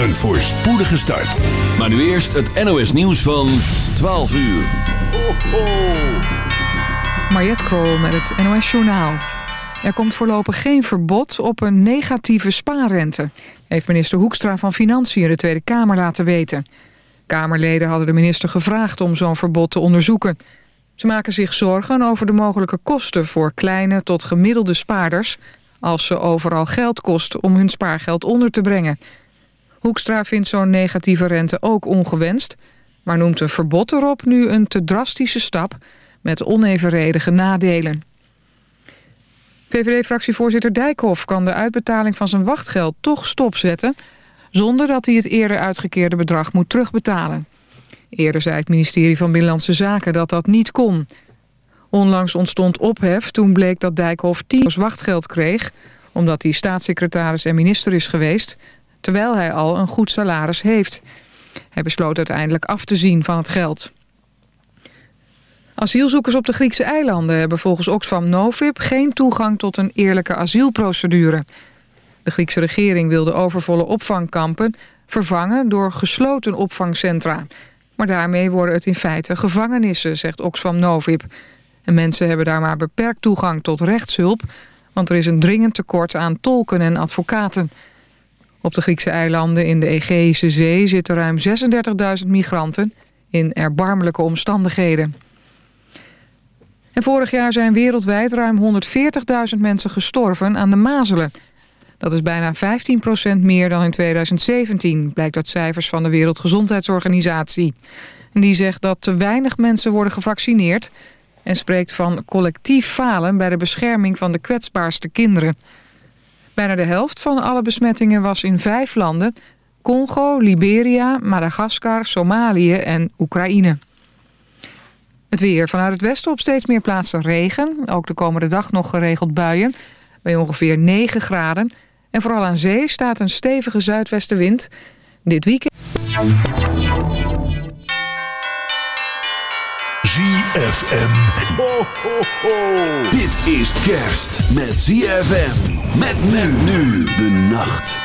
Een voorspoedige start. Maar nu eerst het NOS nieuws van 12 uur. Ho, ho. Mariette Krol met het NOS Journaal. Er komt voorlopig geen verbod op een negatieve spaarrente... heeft minister Hoekstra van Financiën de Tweede Kamer laten weten. Kamerleden hadden de minister gevraagd om zo'n verbod te onderzoeken. Ze maken zich zorgen over de mogelijke kosten voor kleine tot gemiddelde spaarders... als ze overal geld kost om hun spaargeld onder te brengen. Hoekstra vindt zo'n negatieve rente ook ongewenst... maar noemt een verbod erop nu een te drastische stap... met onevenredige nadelen. VVD-fractievoorzitter Dijkhoff kan de uitbetaling van zijn wachtgeld toch stopzetten... zonder dat hij het eerder uitgekeerde bedrag moet terugbetalen. Eerder zei het ministerie van Binnenlandse Zaken dat dat niet kon. Onlangs ontstond ophef toen bleek dat Dijkhoff 10 wachtgeld kreeg... omdat hij staatssecretaris en minister is geweest... terwijl hij al een goed salaris heeft. Hij besloot uiteindelijk af te zien van het geld. Asielzoekers op de Griekse eilanden hebben volgens Oxfam Novib... geen toegang tot een eerlijke asielprocedure. De Griekse regering wil de overvolle opvangkampen... vervangen door gesloten opvangcentra... Maar daarmee worden het in feite gevangenissen, zegt Oxfam Novib. En mensen hebben daar maar beperkt toegang tot rechtshulp... want er is een dringend tekort aan tolken en advocaten. Op de Griekse eilanden in de Egeïsche Zee zitten ruim 36.000 migranten... in erbarmelijke omstandigheden. En vorig jaar zijn wereldwijd ruim 140.000 mensen gestorven aan de mazelen... Dat is bijna 15% meer dan in 2017, blijkt uit cijfers van de Wereldgezondheidsorganisatie. Die zegt dat te weinig mensen worden gevaccineerd... en spreekt van collectief falen bij de bescherming van de kwetsbaarste kinderen. Bijna de helft van alle besmettingen was in vijf landen... Congo, Liberia, Madagaskar, Somalië en Oekraïne. Het weer vanuit het westen op steeds meer plaatsen regen. Ook de komende dag nog geregeld buien bij ongeveer 9 graden... En vooral aan zee staat een stevige zuidwestenwind. Dit weekend... ZFM. Ho, ho, ho. Dit is kerst met ZFM. Met men nu de nacht.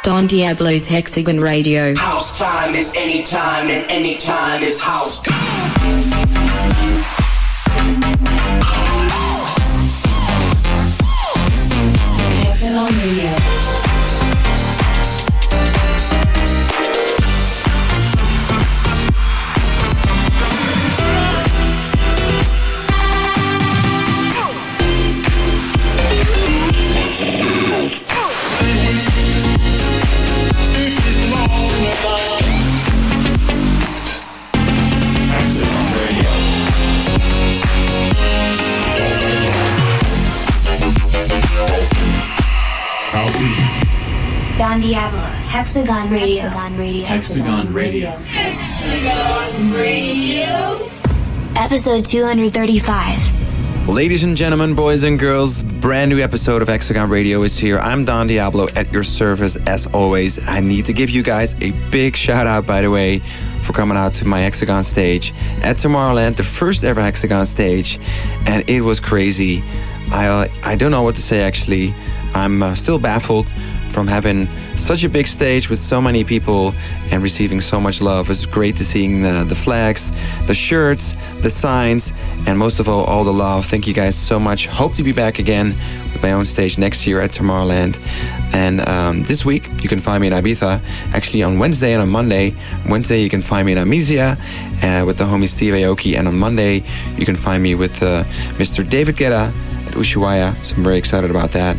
Don Diablo's Hexagon Radio. House time is anytime and anytime is house. Hexagon Radio. Don Diablo's Hexagon Radio. Hexagon Radio. Hexagon Radio. Episode 235. Ladies and gentlemen, boys and girls, brand new episode of Hexagon Radio is here. I'm Don Diablo at your service as always. I need to give you guys a big shout out, by the way, for coming out to my Hexagon stage at Tomorrowland, the first ever Hexagon stage, and it was crazy. I I don't know what to say actually. I'm uh, still baffled from having such a big stage with so many people and receiving so much love. It's great to seeing the, the flags, the shirts, the signs, and most of all, all the love. Thank you guys so much. Hope to be back again with my own stage next year at Tomorrowland. And um, this week, you can find me in Ibiza. Actually, on Wednesday and on Monday. Wednesday, you can find me in Amnesia uh, with the homie Steve Aoki. And on Monday, you can find me with uh, Mr. David Guetta Ushuaia, so I'm very excited about that.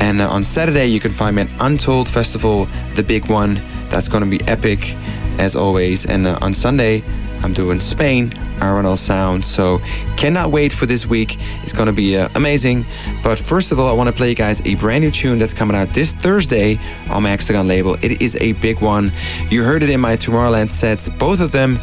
And uh, on Saturday, you can find me at Untold Festival, the big one. That's going to be epic, as always. And uh, on Sunday, I'm doing Spain, Arenal Sound. So cannot wait for this week. It's going to be uh, amazing. But first of all, I want to play you guys a brand new tune that's coming out this Thursday on my Hexagon label. It is a big one. You heard it in my Tomorrowland sets, both of them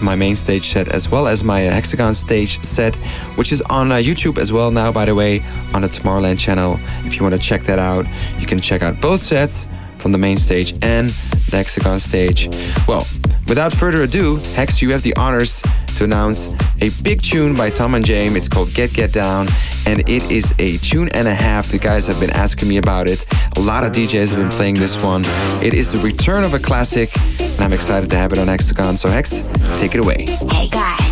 my main stage set as well as my Hexagon stage set, which is on uh, YouTube as well now, by the way, on the Tomorrowland channel. If you want to check that out, you can check out both sets from the main stage and the Hexagon stage. Well, without further ado, Hex, you have the honors to announce a big tune by Tom and James. It's called Get Get Down. and it is a tune and a half. The guys have been asking me about it. A lot of DJs have been playing this one. It is the return of a classic, and I'm excited to have it on Hexagon. So, Hex, take it away. Hey guys,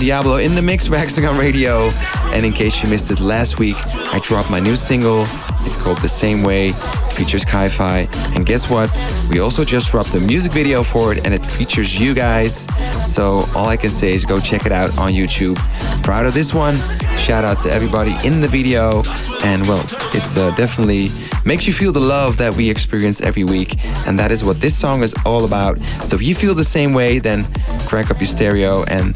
Diablo in the mix for Hexagon Radio. And in case you missed it last week, I dropped my new single. It's called The Same Way. It features Ki-Fi. And guess what? We also just dropped the music video for it and it features you guys. So all I can say is go check it out on YouTube. Proud of this one. Shout out to everybody in the video. And well, it's uh, definitely makes you feel the love that we experience every week. And that is what this song is all about. So if you feel the same way, then crank up your stereo and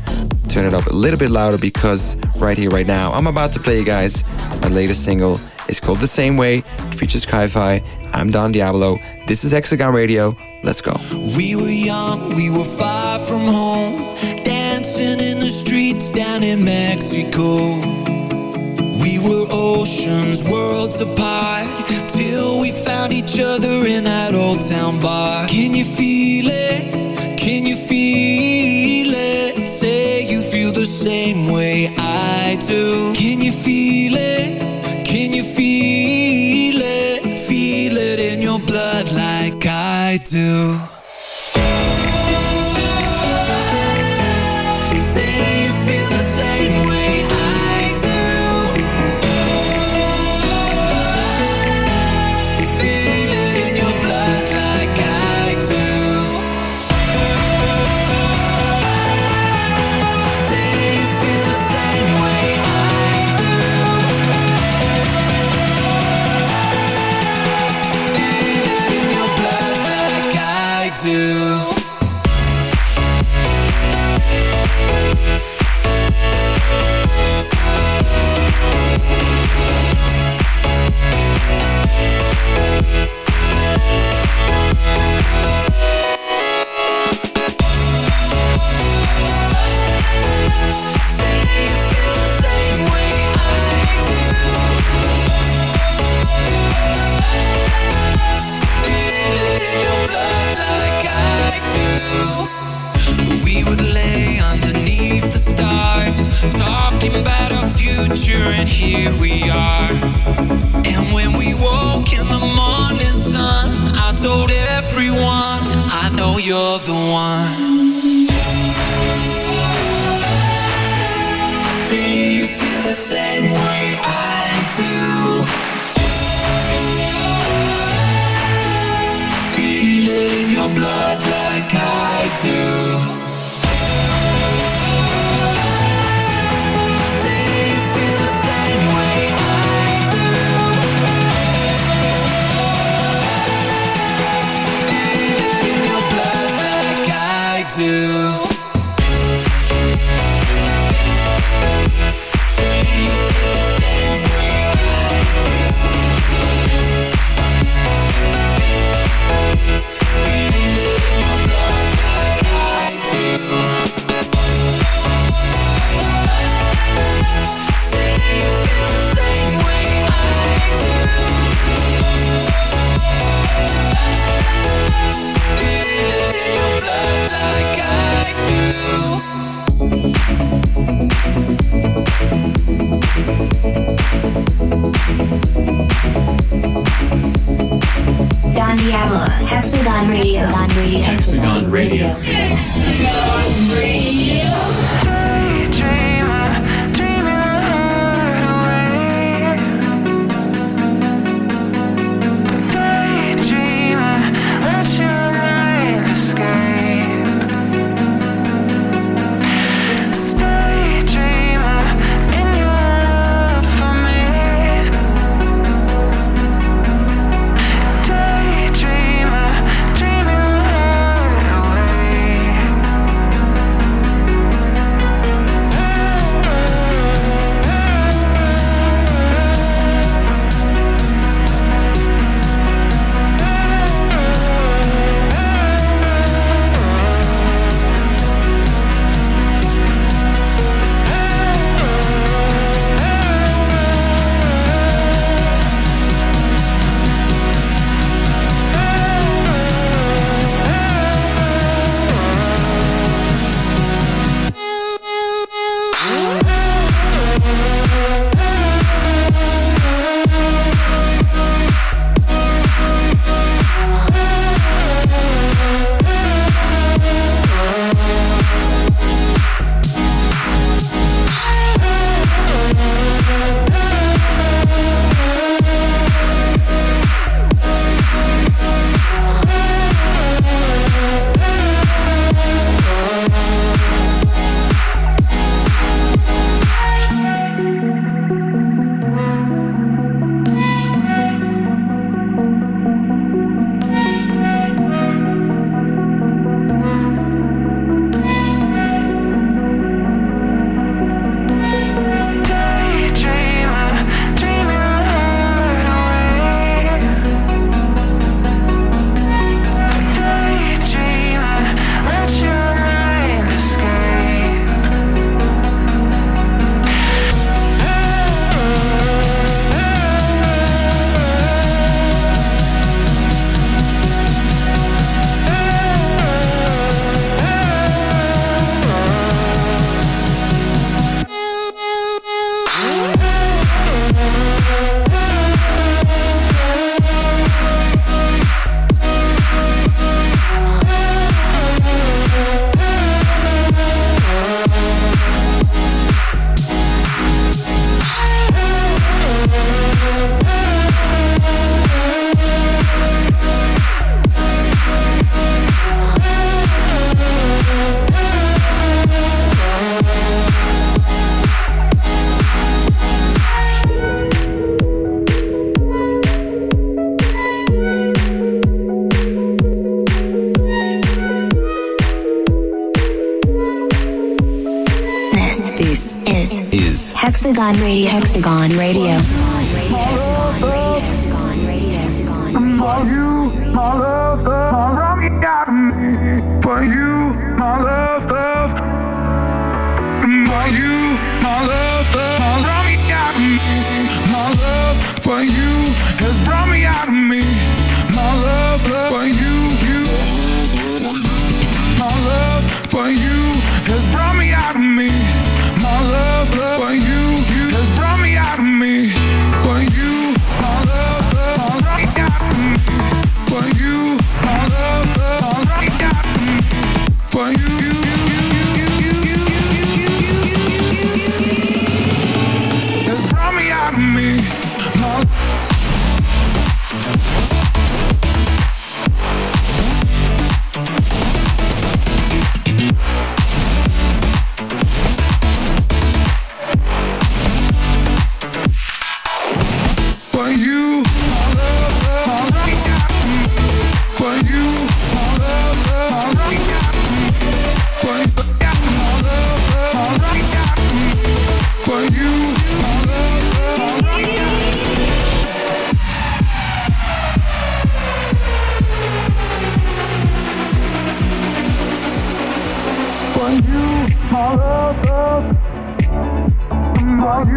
turn it up a little bit louder because right here, right now, I'm about to play you guys my latest single. It's called The Same Way. It features Ki-Fi. I'm Don Diablo. This is Hexagon Radio. Let's go. We were young, we were far from home, dancing in the streets down in Mexico. We were oceans, worlds apart, till we found each other in that old town bar. Can you feel it? Can you feel Can you feel it? Can you feel it? Feel it in your blood like I do. Here we are. And when we woke in the morning sun, I told everyone, I know you're the one. See, you feel the same way I do. Feel it in your blood like I do. Hexagon Radio. Hexagon Radio. Hexagon Radio. Hexagon Radio. Hexagon Radio.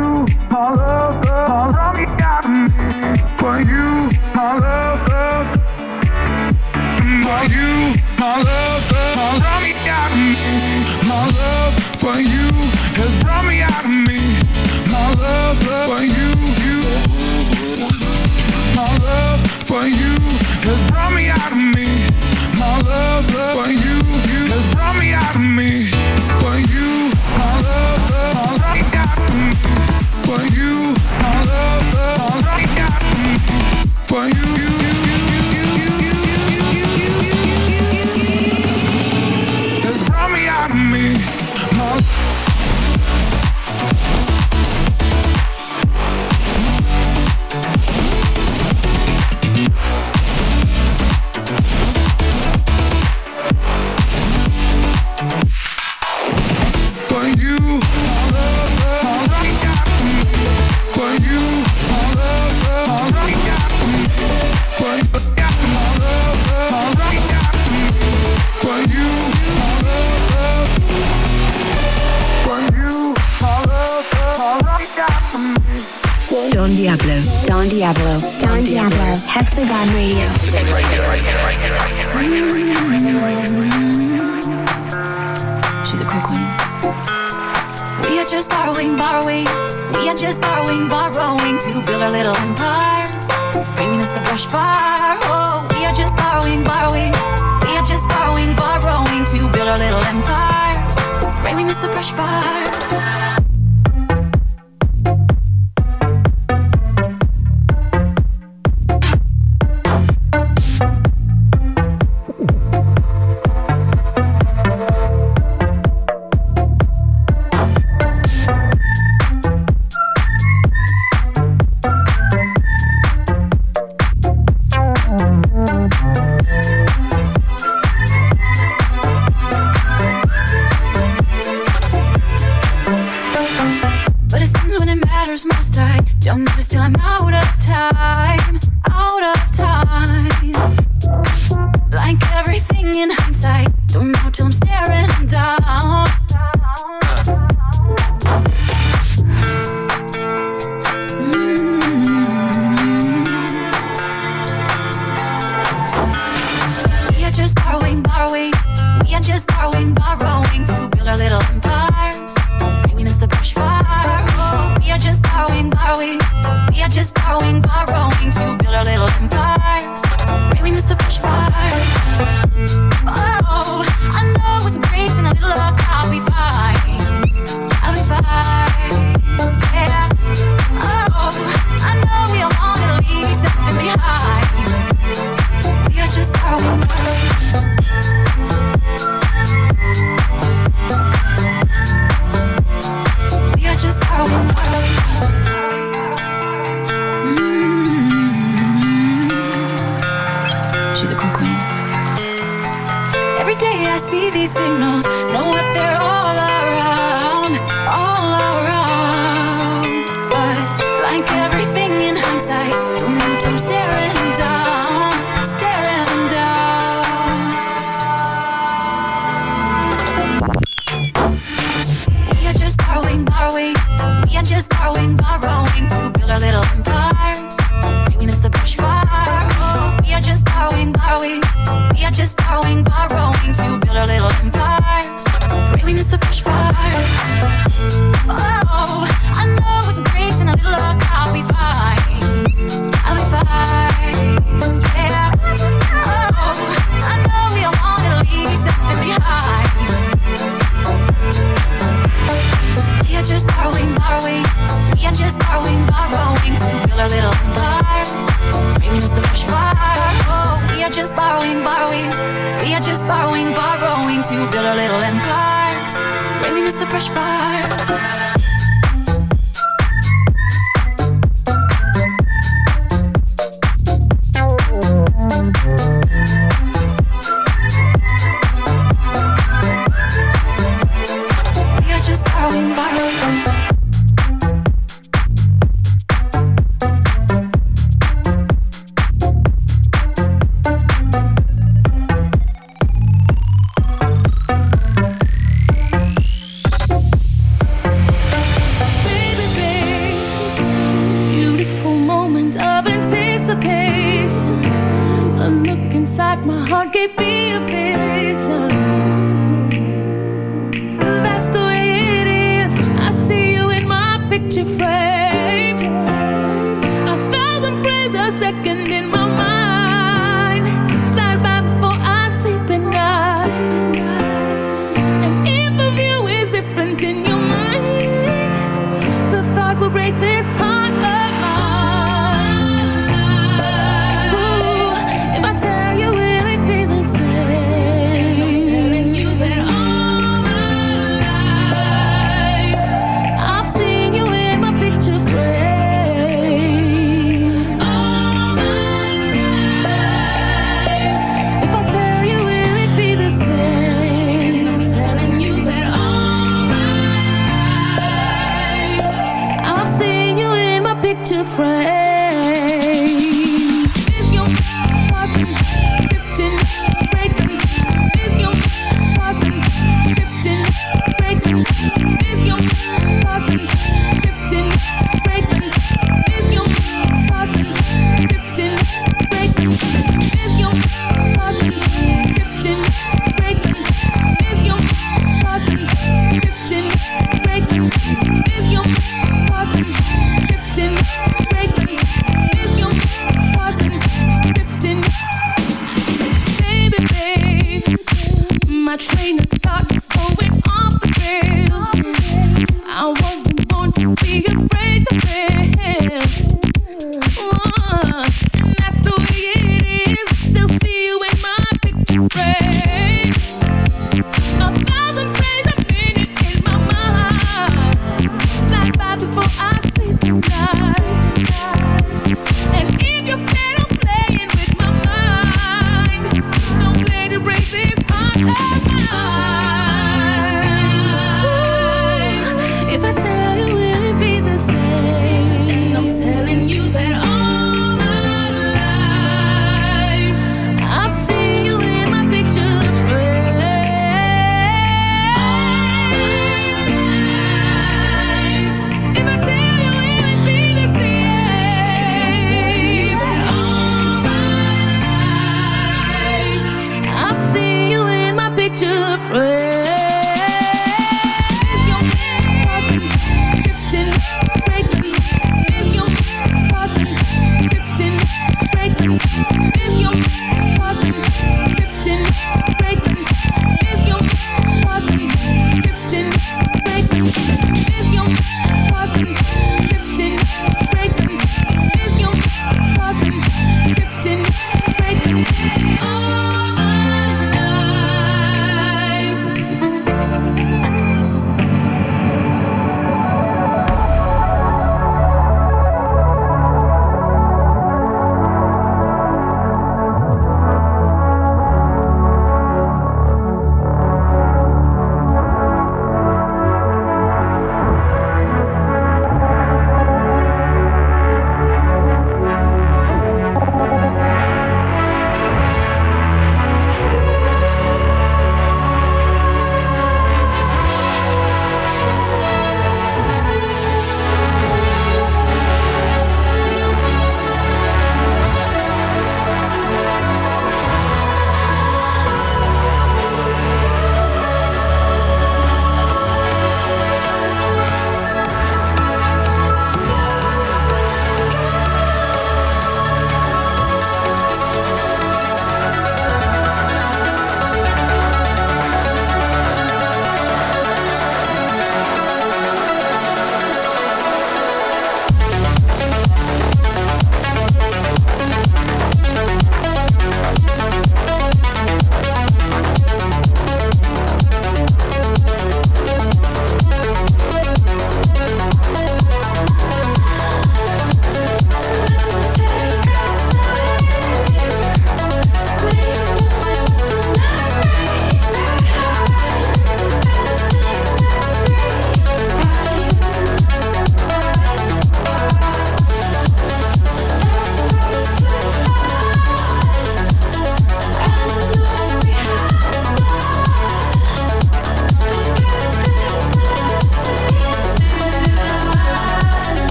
you, my love, for you, for you, my love, my love for you has brought me out of me, my love for you, you, my love for you has brought me out of me, my love for you. borrowing, borrowing to build a little build our little empires. Maybe it's the brush fire.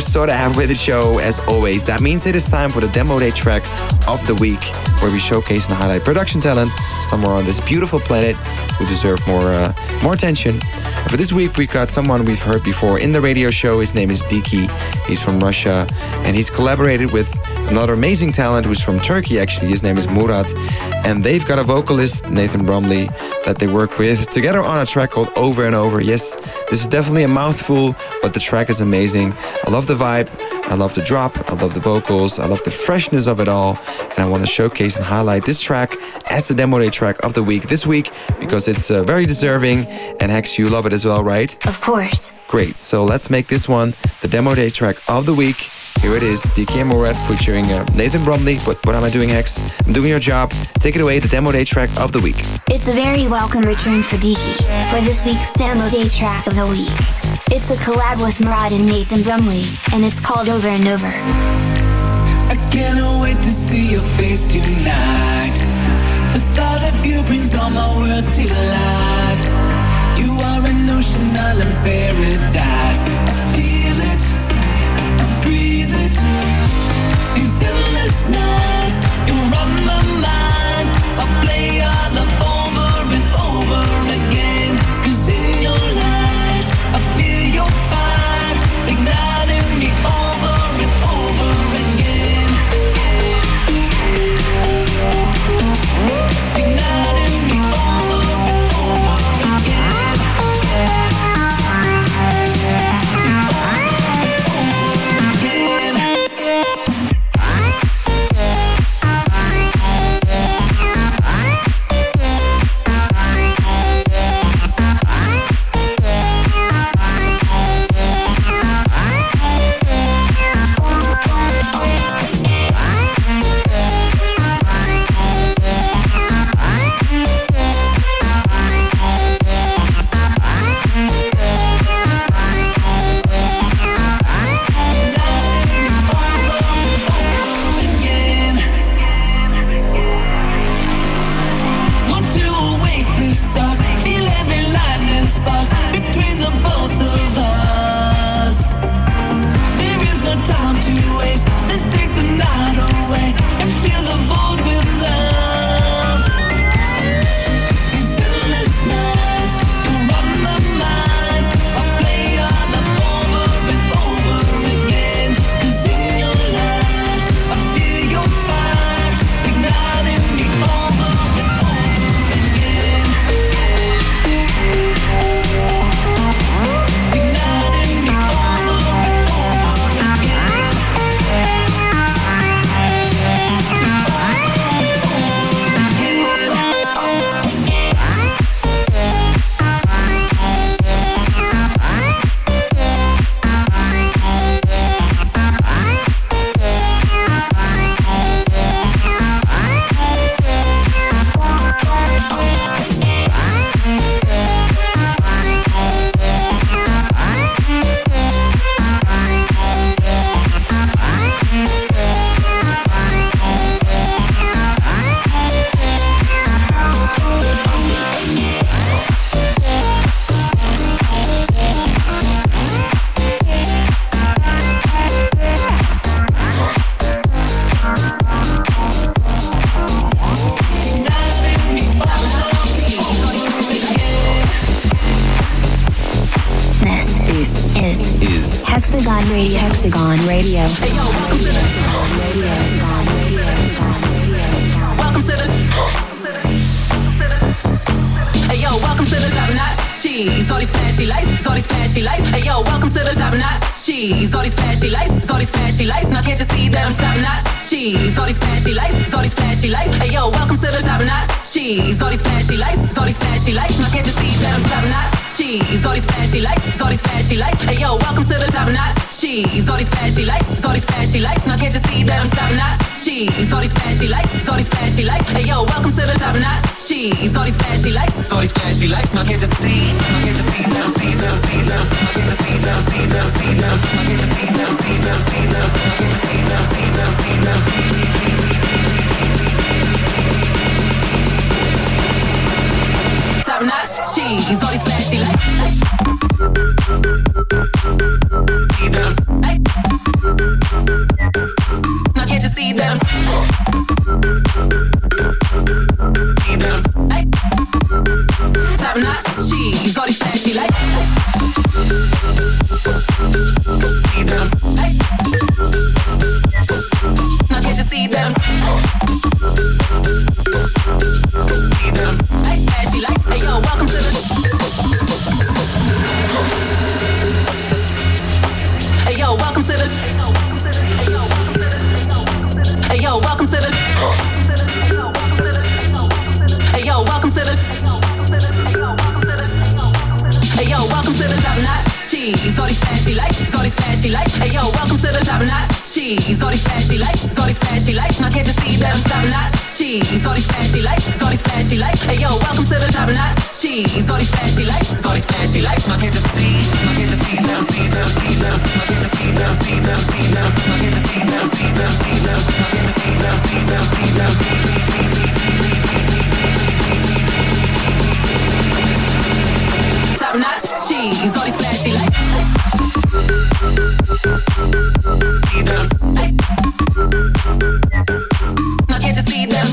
Sort of halfway the show as always. That means it is time for the demo day track of the week, where we showcase and highlight production talent somewhere on this beautiful planet who deserve more uh, more attention. For this week, we've got someone we've heard before in the radio show. His name is Diki. He's from Russia, and he's collaborated with another amazing talent who's from Turkey. Actually, his name is Murat, and they've got a vocalist Nathan Brumley that they work with together on a track called Over and Over. Yes, this is definitely a mouthful, but the track is amazing. I love the vibe. I love the drop. I love the vocals. I love the freshness of it all. And I want to showcase and highlight this track as the demo day track of the week this week because it's uh, very deserving. And Hex, you love it as well, right? Of course. Great. So let's make this one the demo day track of the week. Here it is, Diki and Murat featuring uh, Nathan Brumley. But what am I doing, Hex? I'm doing your job. Take it away, the demo day track of the week. It's a very welcome return for Diki for this week's demo day track of the week. It's a collab with Murat and Nathan Brumley, and it's called Over and Over. I cannot wait to see your face tonight. The thought of you brings all my world to life. You are an ocean island paradise. I feel it, I breathe it. These endless nights, Radio. Welcome to the. Hey yo, welcome to the top notch. Cheese, all these flashy lights, all these flashy lights. Hey yo, welcome to the top notch. Cheese, all these flashy lights, all these flashy lights. Now can't you see that I'm top notch? Cheese, all these flashy lights, all these flashy lights. Hey yo, welcome to the top notch. Cheese, all these flashy lights, all these flashy lights. Now can't you see that I'm top notch? Cheese, all these flashy lights, all these flashy lights. Hey yo, welcome to the top notch. Cheese, all these flashy lights, all these flashy lights. Now can't you see that I'm top notch? Cheese, all these flashy lights, all these flashy lights. Hey yo, welcome to the top notch. Cheese, all these flashy lights, all these flashy lights. Now can't you see? Now can't you see that I'm see that I'm see that I'm Now can't you see that I'm see that I'm see that I'm Now can't you see that I'm see that I'm see that I'm Now can't you see that I'm see that I'm see that I'm Top cheese, all these flashy lights. Hey yo, welcome to the. Hey yo, welcome to the. Hey yo, welcome to the top notch. Flashy lights. Hey yo, welcome to the top notch. Cheese, all these flashy lights, all these flashy lights. Now can't you see that I'm top notch? Cheese, all these flashy lights, all these lights. Hey yo, welcome to the top notch. Cheese, all these flashy lights, all these flashy lights. Now can't you see? Now can't you see that I'm see that I'm see that I'm now can't you see that I'm see that I'm see that I'm now can't you see that I'm see that I'm see that I'm now can't you see that I'm see that I'm see that I'm top notch cheese, all these flashy lights. Now can't you see that I'm-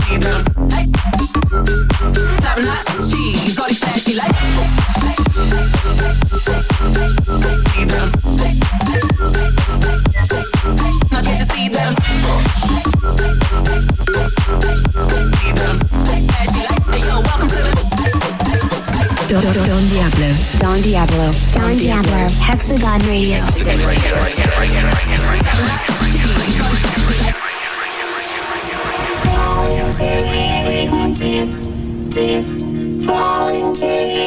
See Top notch cheese, all these flashy lights. Don, Don, Don Diablo. Don Diablo. Don Diablo. Hexagon Radio. Yes,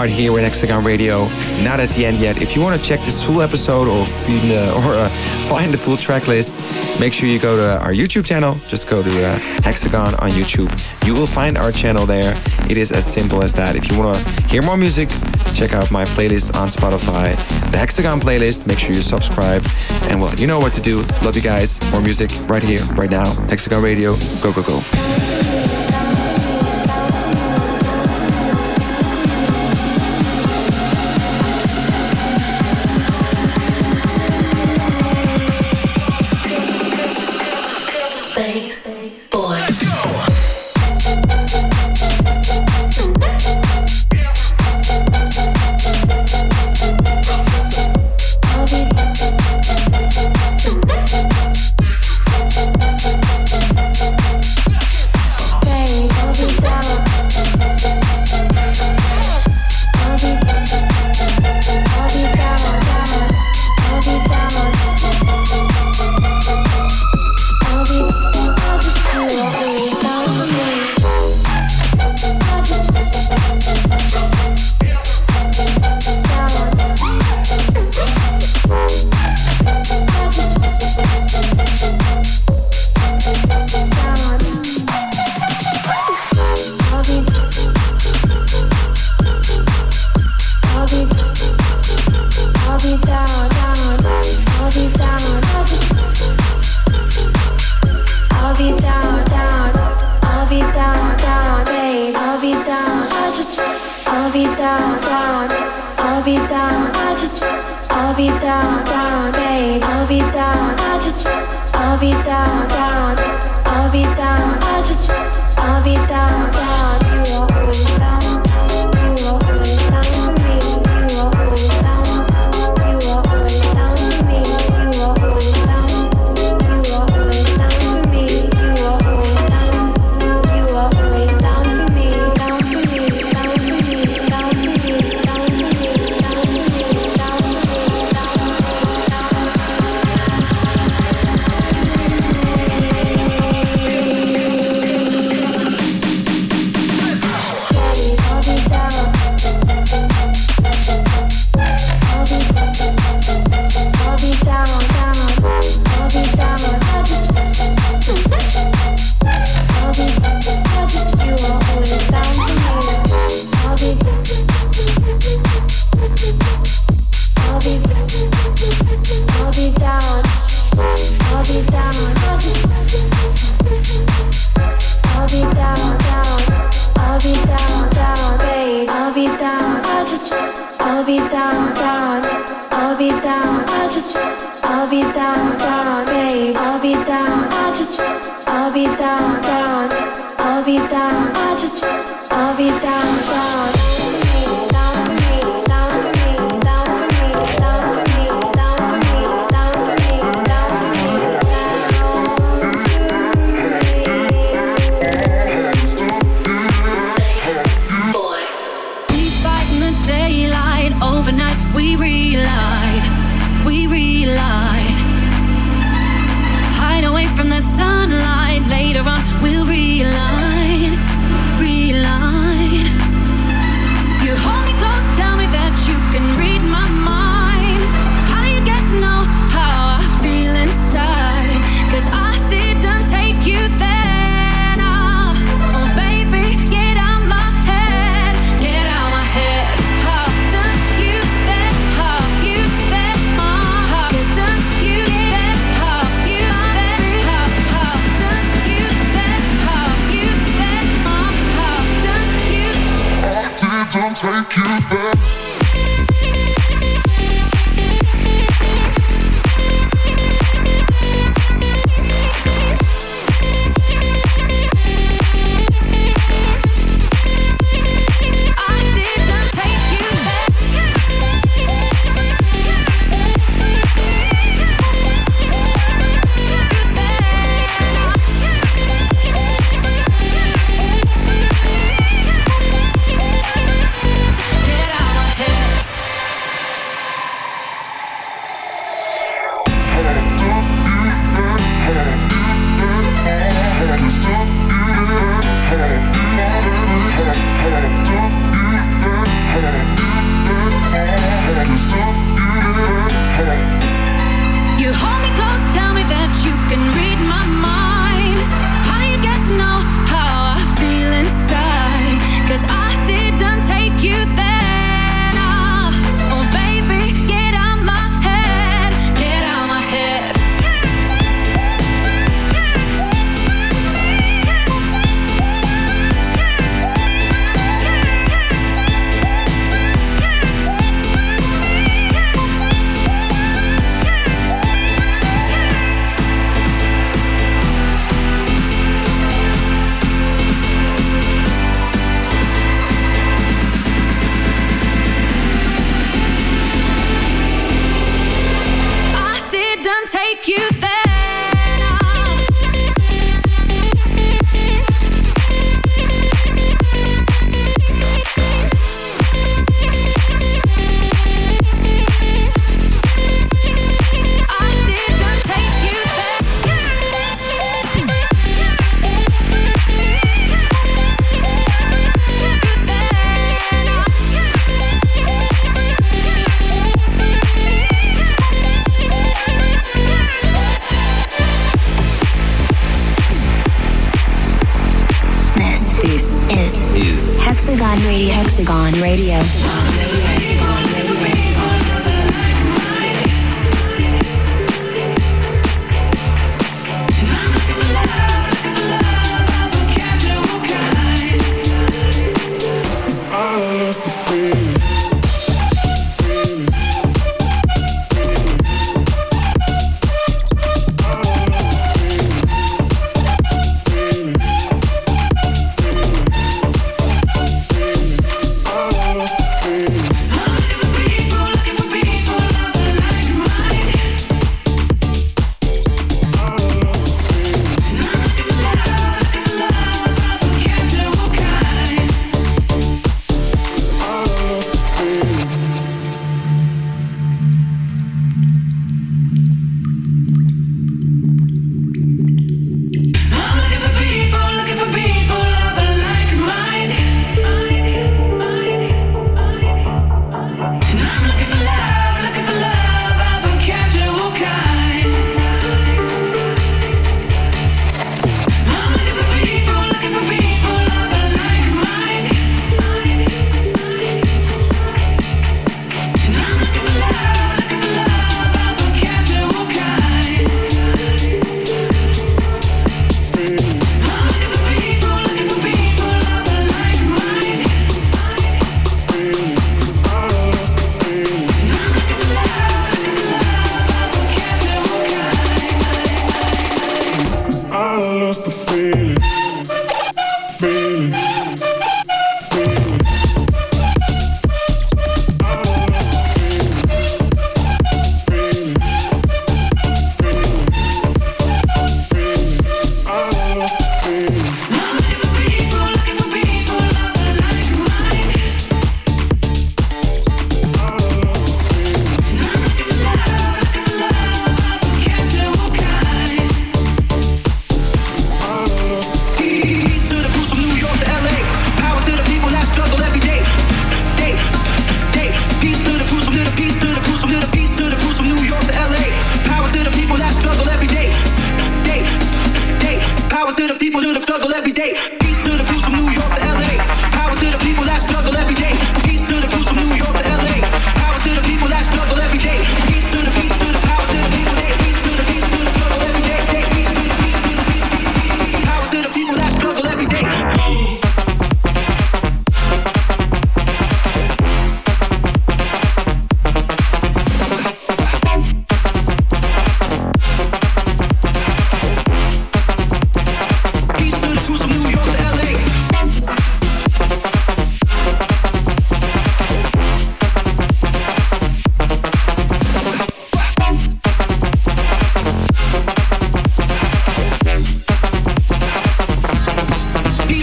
here with Hexagon Radio. Not at the end yet. If you want to check this full episode or uh, or uh, find the full track list, make sure you go to our YouTube channel. Just go to uh, Hexagon on YouTube. You will find our channel there. It is as simple as that. If you want to hear more music, check out my playlist on Spotify, the Hexagon playlist. Make sure you subscribe. And well, you know what to do. Love you guys. More music right here, right now. Hexagon Radio. Go, go, go.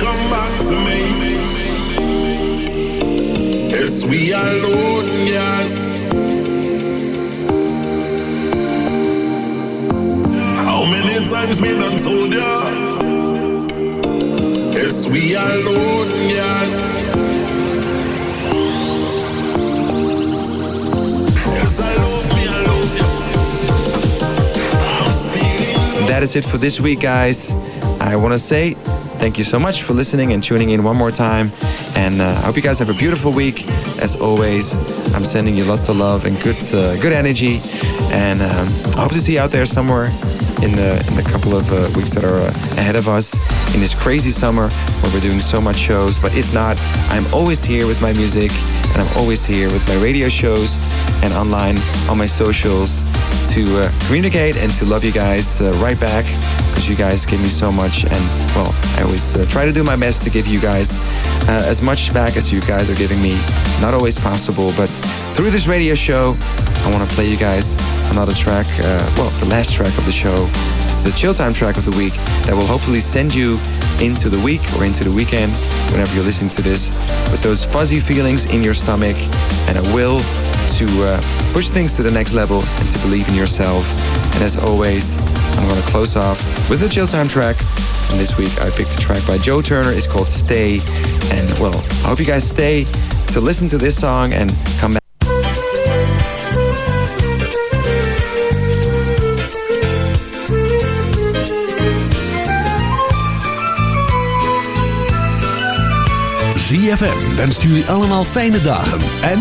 Come back to me. Yes, we alone, yeah. How many times me done told ya? Yes, we alone, yeah. That is it for this week, guys. I want to say thank you so much for listening and tuning in one more time. And uh, I hope you guys have a beautiful week. As always, I'm sending you lots of love and good, uh, good energy. And um, I hope to see you out there somewhere in the in the couple of uh, weeks that are uh, ahead of us in this crazy summer where we're doing so much shows. But if not, I'm always here with my music, and I'm always here with my radio shows and online on my socials to uh, communicate and to love you guys uh, right back because you guys give me so much and well i always uh, try to do my best to give you guys uh, as much back as you guys are giving me not always possible but through this radio show i want to play you guys another track uh, well the last track of the show it's the chill time track of the week that will hopefully send you into the week or into the weekend whenever you're listening to this with those fuzzy feelings in your stomach and a will to uh, push things to the next level and to believe in yourself. And as always, I'm to close off with a chill time track. And this week I picked a track by Joe Turner. It's called Stay. And well, I hope you guys stay to listen to this song and come back. ZFM wenst jullie allemaal fijne dagen en